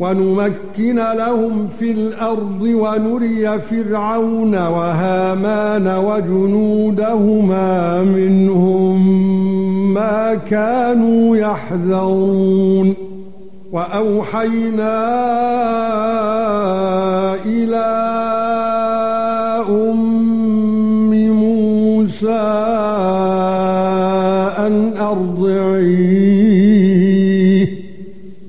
ونمكن لهم في الأرض ونري فرعون وهامان وجنودهما منهم ما كانوا يحذرون. وأوحينا إلى أم موسى أن ارضعيه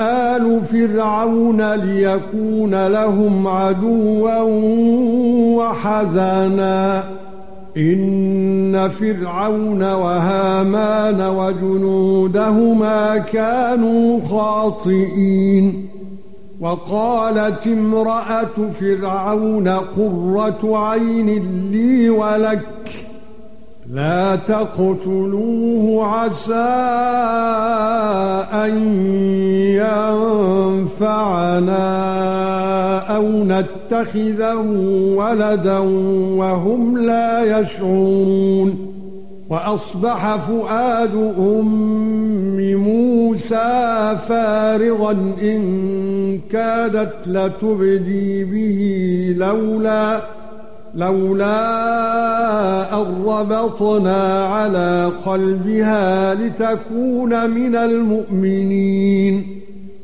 آل فرعون ليكون لهم عدوا وحزنا. إن فرعون وهامان وجنودهما كانوا خاطئين. وقالت امرأة فرعون قرة عين لي ولك لا تقتلوه عسى أن ينفعنا أو نتخذه ولدا وهم لا يشعرون وأصبح فؤاد أم موسى فارغا إن كادت لتبدي به لولا لولا أربطنا على قلبها لتكون من المؤمنين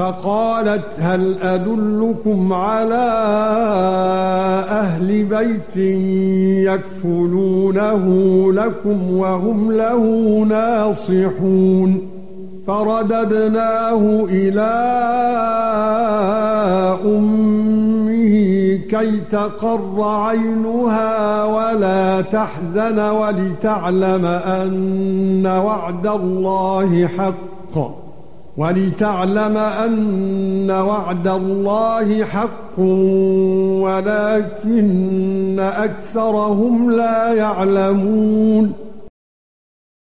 فقالت هل أدلكم على أهل بيت يكفلونه لكم وهم له ناصحون؟ فرددناه إلى أمه كي تقر عينها ولا تحزن ولتعلم أن وعد الله حق. ولتعلم أن وعد الله حق ولكن أكثرهم لا يعلمون.